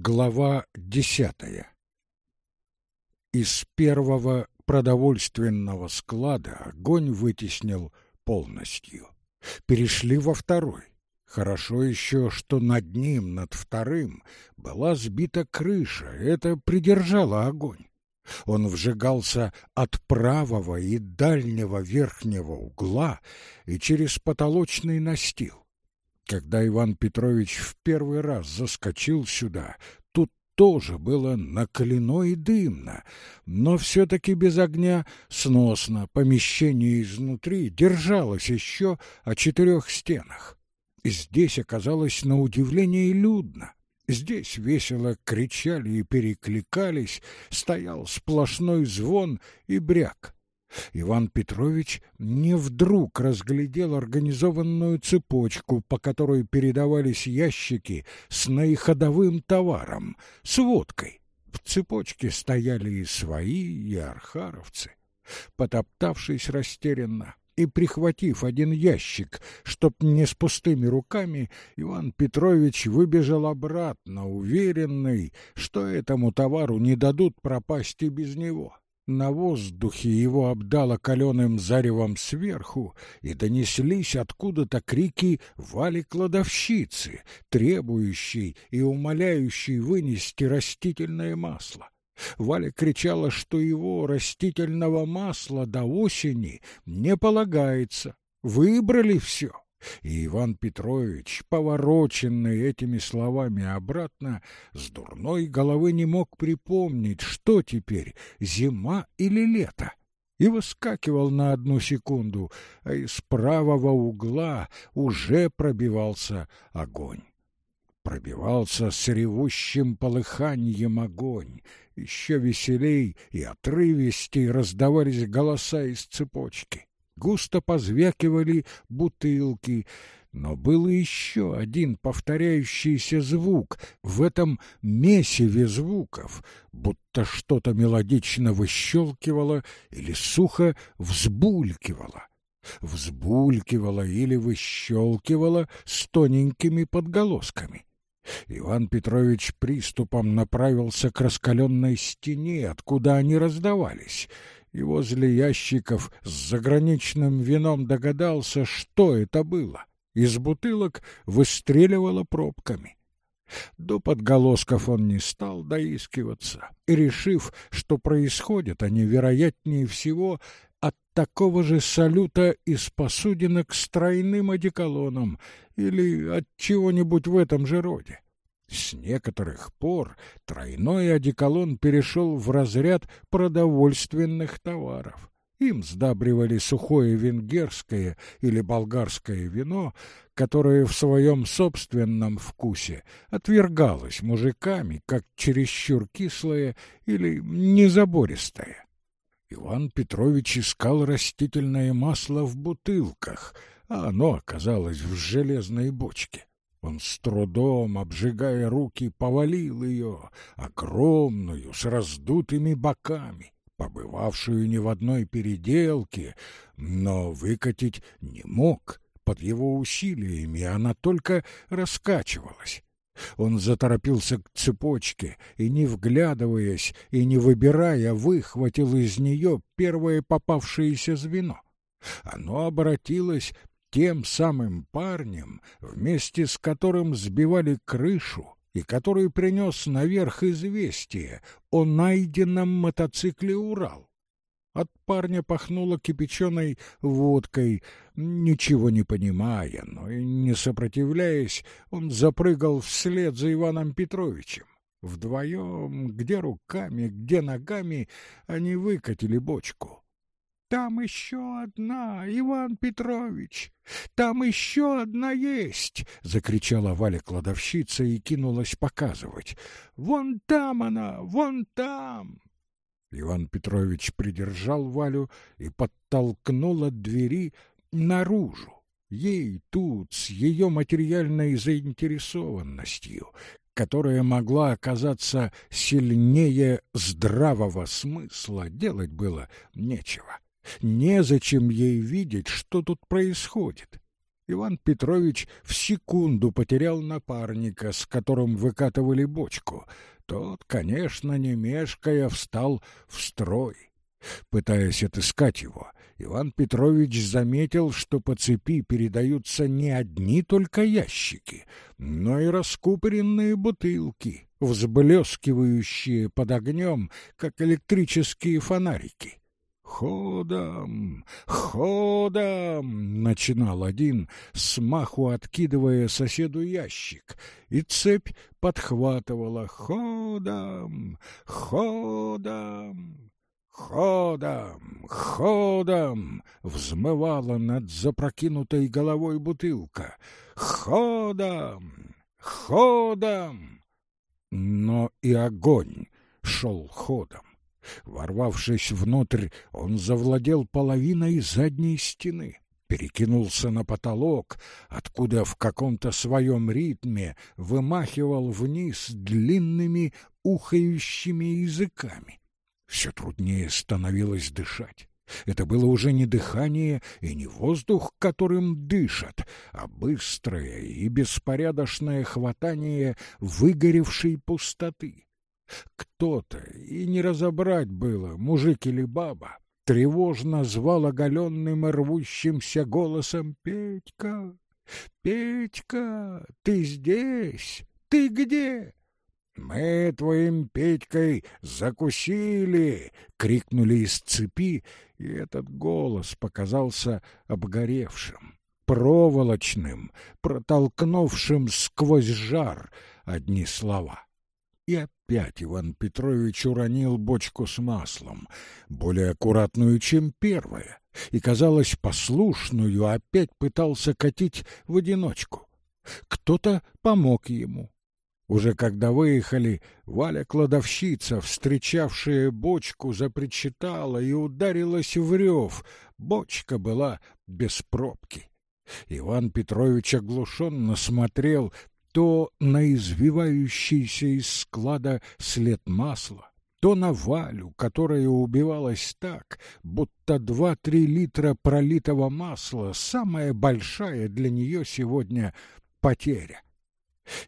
Глава десятая Из первого продовольственного склада огонь вытеснил полностью. Перешли во второй. Хорошо еще, что над ним, над вторым, была сбита крыша, это придержало огонь. Он вжигался от правого и дальнего верхнего угла и через потолочный настил. Когда Иван Петрович в первый раз заскочил сюда, тут тоже было накалено и дымно, но все-таки без огня сносно, помещение изнутри держалось еще о четырех стенах. И здесь оказалось на удивление людно. Здесь весело кричали и перекликались, стоял сплошной звон и бряк. Иван Петрович не вдруг разглядел организованную цепочку, по которой передавались ящики с наиходовым товаром, с водкой. В цепочке стояли и свои, и архаровцы. Потоптавшись растерянно и прихватив один ящик, чтоб не с пустыми руками, Иван Петрович выбежал обратно, уверенный, что этому товару не дадут пропасть и без него. На воздухе его обдало каленым заревом сверху, и донеслись откуда-то крики Вали-кладовщицы, требующей и умоляющей вынести растительное масло. Валя кричала, что его растительного масла до осени не полагается. Выбрали все. И Иван Петрович, повороченный этими словами обратно, с дурной головы не мог припомнить, что теперь, зима или лето, и выскакивал на одну секунду, а из правого угла уже пробивался огонь. Пробивался с ревущим полыханием огонь, еще веселей и отрывистей раздавались голоса из цепочки густо позвякивали бутылки, но был еще один повторяющийся звук в этом месиве звуков, будто что-то мелодично выщелкивало или сухо взбулькивало. Взбулькивало или выщелкивало с тоненькими подголосками. Иван Петрович приступом направился к раскаленной стене, откуда они раздавались — и возле ящиков с заграничным вином догадался, что это было. Из бутылок выстреливало пробками. До подголосков он не стал доискиваться, и, решив, что происходят они, вероятнее всего, от такого же салюта из посудинок с тройным одеколоном или от чего-нибудь в этом же роде. С некоторых пор тройной одеколон перешел в разряд продовольственных товаров. Им сдабривали сухое венгерское или болгарское вино, которое в своем собственном вкусе отвергалось мужиками как чересчур кислое или незабористое. Иван Петрович искал растительное масло в бутылках, а оно оказалось в железной бочке. Он с трудом, обжигая руки, повалил ее, огромную, с раздутыми боками, побывавшую не в одной переделке, но выкатить не мог. Под его усилиями она только раскачивалась. Он заторопился к цепочке и, не вглядываясь и не выбирая, выхватил из нее первое попавшееся звено. Оно обратилось тем самым парнем, вместе с которым сбивали крышу и который принес наверх известие о найденном мотоцикле «Урал». От парня пахнуло кипяченой водкой. Ничего не понимая, но и не сопротивляясь, он запрыгал вслед за Иваном Петровичем. Вдвоем, где руками, где ногами, они выкатили бочку. Там еще одна, Иван Петрович, там еще одна есть, закричала Валя кладовщица и кинулась показывать. Вон там она, вон там. Иван Петрович придержал Валю и подтолкнул от двери наружу. Ей тут, с ее материальной заинтересованностью, которая могла оказаться сильнее здравого смысла, делать было нечего. Незачем ей видеть, что тут происходит. Иван Петрович в секунду потерял напарника, с которым выкатывали бочку. Тот, конечно, не мешкая, встал в строй. Пытаясь отыскать его, Иван Петрович заметил, что по цепи передаются не одни только ящики, но и раскупоренные бутылки, взблескивающие под огнем, как электрические фонарики. «Ходом! Ходом!» — начинал один, смаху откидывая соседу ящик, и цепь подхватывала «Ходом! Ходом!» «Ходом! Ходом!» — взмывала над запрокинутой головой бутылка. «Ходом! Ходом!» Но и огонь шел ходом. Ворвавшись внутрь, он завладел половиной задней стены, перекинулся на потолок, откуда в каком-то своем ритме вымахивал вниз длинными ухающими языками. Все труднее становилось дышать. Это было уже не дыхание и не воздух, которым дышат, а быстрое и беспорядочное хватание выгоревшей пустоты. Кто-то, и не разобрать было, мужик или баба, тревожно звал оголенным и рвущимся голосом «Петька! Петька! Ты здесь? Ты где?» «Мы твоим Петькой закусили!» — крикнули из цепи, и этот голос показался обгоревшим, проволочным, протолкнувшим сквозь жар одни слова. И опять Иван Петрович уронил бочку с маслом, более аккуратную, чем первая, и, казалось, послушную опять пытался катить в одиночку. Кто-то помог ему. Уже когда выехали, Валя-кладовщица, встречавшая бочку, запричитала и ударилась в рев. Бочка была без пробки. Иван Петрович оглушенно смотрел то на извивающийся из склада след масла, то на Валю, которая убивалась так, будто два-три литра пролитого масла — самая большая для нее сегодня потеря.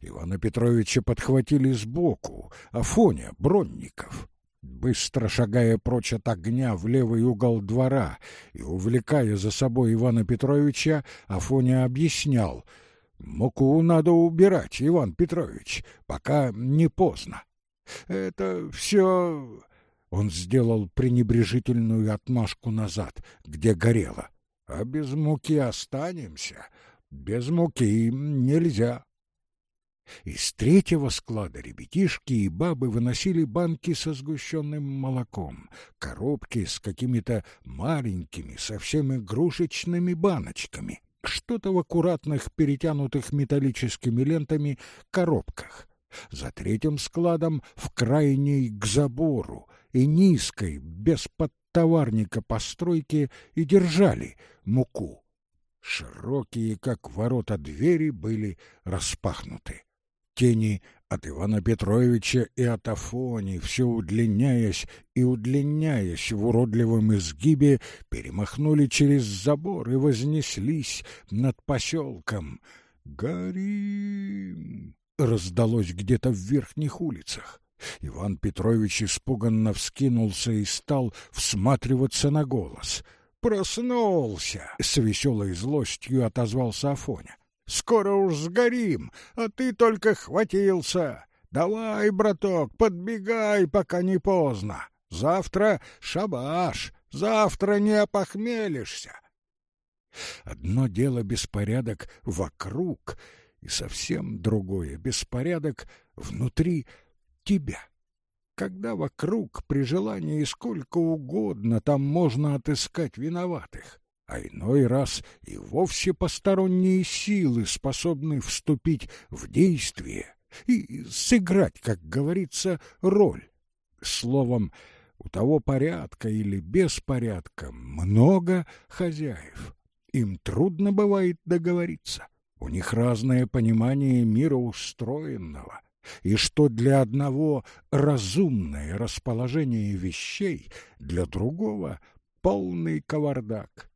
Ивана Петровича подхватили сбоку, Афоня, Бронников. Быстро шагая прочь от огня в левый угол двора и увлекая за собой Ивана Петровича, Афоня объяснял — Муку надо убирать, Иван Петрович, пока не поздно. Это все... Он сделал пренебрежительную отмашку назад, где горело. А без муки останемся. Без муки нельзя. Из третьего склада ребятишки и бабы выносили банки со сгущенным молоком, коробки с какими-то маленькими, совсем игрушечными баночками что-то в аккуратных, перетянутых металлическими лентами коробках. За третьим складом в крайней к забору и низкой, без подтоварника постройки и держали муку. Широкие, как ворота двери, были распахнуты. Тени от Ивана Петровича и от Афони, все удлиняясь и удлиняясь в уродливом изгибе, перемахнули через забор и вознеслись над поселком. «Горим!» — раздалось где-то в верхних улицах. Иван Петрович испуганно вскинулся и стал всматриваться на голос. «Проснулся!» — с веселой злостью отозвался Афоня. Скоро уж сгорим, а ты только хватился. Давай, браток, подбегай, пока не поздно. Завтра шабаш, завтра не опохмелишься. Одно дело беспорядок вокруг, и совсем другое беспорядок внутри тебя. Когда вокруг при желании сколько угодно там можно отыскать виноватых а иной раз и вовсе посторонние силы способны вступить в действие и сыграть, как говорится, роль. Словом, у того порядка или беспорядка много хозяев. Им трудно бывает договориться. У них разное понимание мира устроенного, и что для одного разумное расположение вещей, для другого полный кавардак.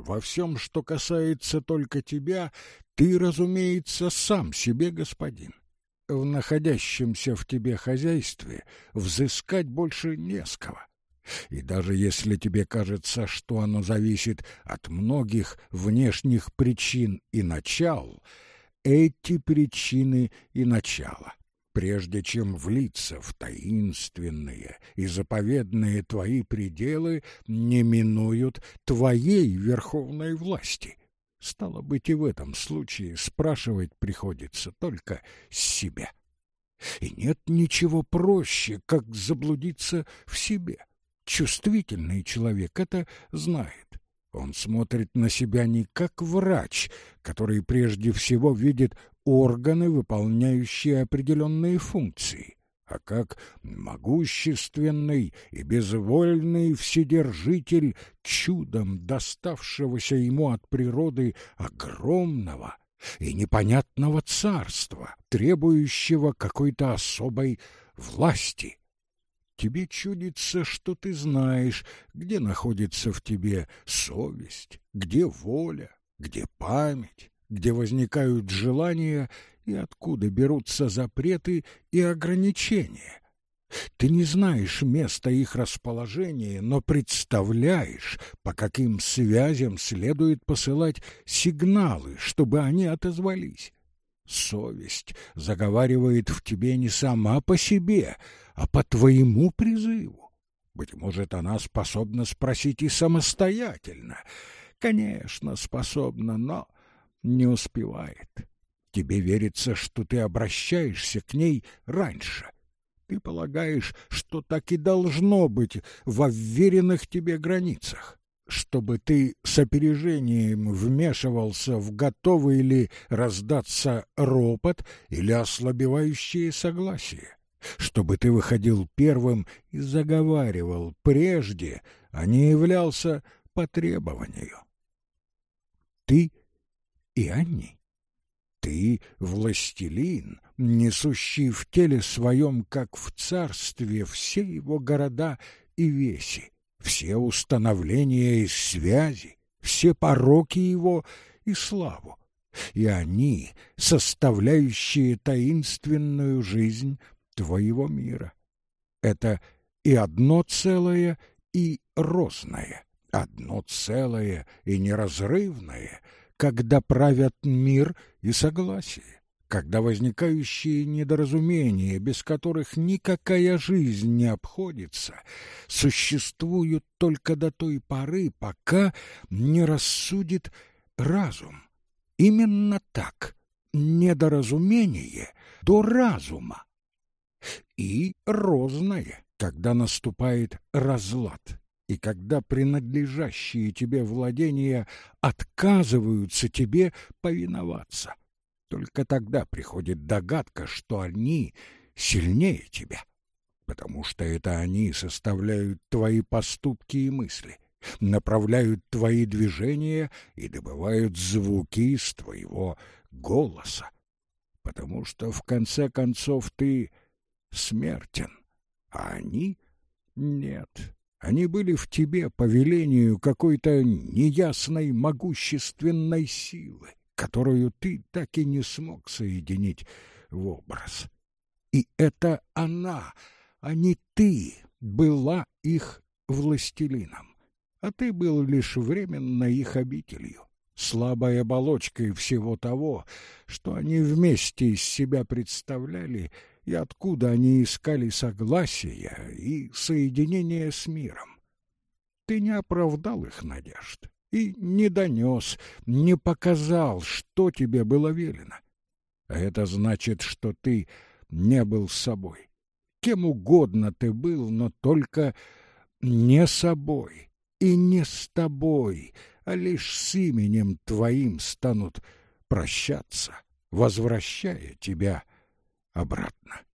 Во всем, что касается только тебя, ты, разумеется, сам себе господин. В находящемся в тебе хозяйстве взыскать больше не с кого. И даже если тебе кажется, что оно зависит от многих внешних причин и начал, эти причины и начала прежде чем влиться в таинственные и заповедные твои пределы, не минуют твоей верховной власти. Стало быть, и в этом случае спрашивать приходится только себя. И нет ничего проще, как заблудиться в себе. Чувствительный человек это знает. Он смотрит на себя не как врач, который прежде всего видит органы, выполняющие определенные функции, а как могущественный и безвольный вседержитель чудом доставшегося ему от природы огромного и непонятного царства, требующего какой-то особой власти. Тебе чудится, что ты знаешь, где находится в тебе совесть, где воля, где память, где возникают желания и откуда берутся запреты и ограничения. Ты не знаешь места их расположения, но представляешь, по каким связям следует посылать сигналы, чтобы они отозвались. Совесть заговаривает в тебе не сама по себе, а по твоему призыву. Быть может, она способна спросить и самостоятельно. Конечно, способна, но не успевает. Тебе верится, что ты обращаешься к ней раньше. Ты полагаешь, что так и должно быть во вверенных тебе границах чтобы ты с опережением вмешивался в готовый ли раздаться ропот или ослабевающее согласие чтобы ты выходил первым и заговаривал прежде, а не являлся по требованию. Ты и они. Ты — властелин, несущий в теле своем, как в царстве, все его города и веси, все установления и связи, все пороки его и славу. И они, составляющие таинственную жизнь твоего мира. Это и одно целое, и розное, одно целое и неразрывное, когда правят мир и согласие, когда возникающие недоразумения, без которых никакая жизнь не обходится, существуют только до той поры, пока не рассудит разум. Именно так недоразумение до разума и розное, когда наступает разлад, и когда принадлежащие тебе владения отказываются тебе повиноваться. Только тогда приходит догадка, что они сильнее тебя, потому что это они составляют твои поступки и мысли, направляют твои движения и добывают звуки из твоего голоса, потому что в конце концов ты смертен, а они — нет. Они были в тебе по велению какой-то неясной могущественной силы, которую ты так и не смог соединить в образ. И это она, а не ты, была их властелином, а ты был лишь временно их обителью, слабой оболочкой всего того, что они вместе из себя представляли — и откуда они искали согласия и соединения с миром. Ты не оправдал их надежд и не донес, не показал, что тебе было велено. А это значит, что ты не был собой. Кем угодно ты был, но только не собой и не с тобой, а лишь с именем твоим станут прощаться, возвращая тебя обратно.